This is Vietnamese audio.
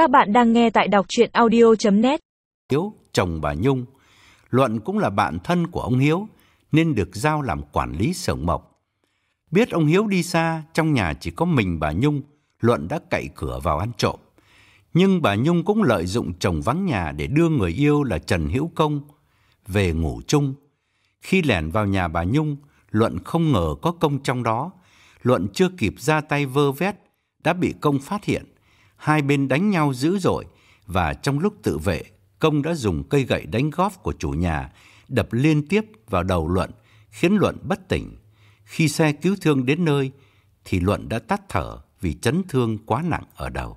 Các bạn đang nghe tại đọc chuyện audio.net Hiếu, chồng bà Nhung. Luận cũng là bạn thân của ông Hiếu, nên được giao làm quản lý xưởng mộc. Biết ông Hiếu đi xa, trong nhà chỉ có mình bà Nhung, Luận đã cậy cửa vào ăn trộm. Nhưng bà Nhung cũng lợi dụng chồng vắng nhà để đưa người yêu là Trần Hiễu Công về ngủ chung. Khi lẻn vào nhà bà Nhung, Luận không ngờ có công trong đó. Luận chưa kịp ra tay vơ vét, đã bị công phát hiện. Hai bên đánh nhau dữ dội và trong lúc tự vệ, công đã dùng cây gậy đánh góp của chủ nhà đập liên tiếp vào đầu Luận, khiến Luận bất tỉnh. Khi xe cứu thương đến nơi, thì Luận đã tắt thở vì chấn thương quá nặng ở đầu.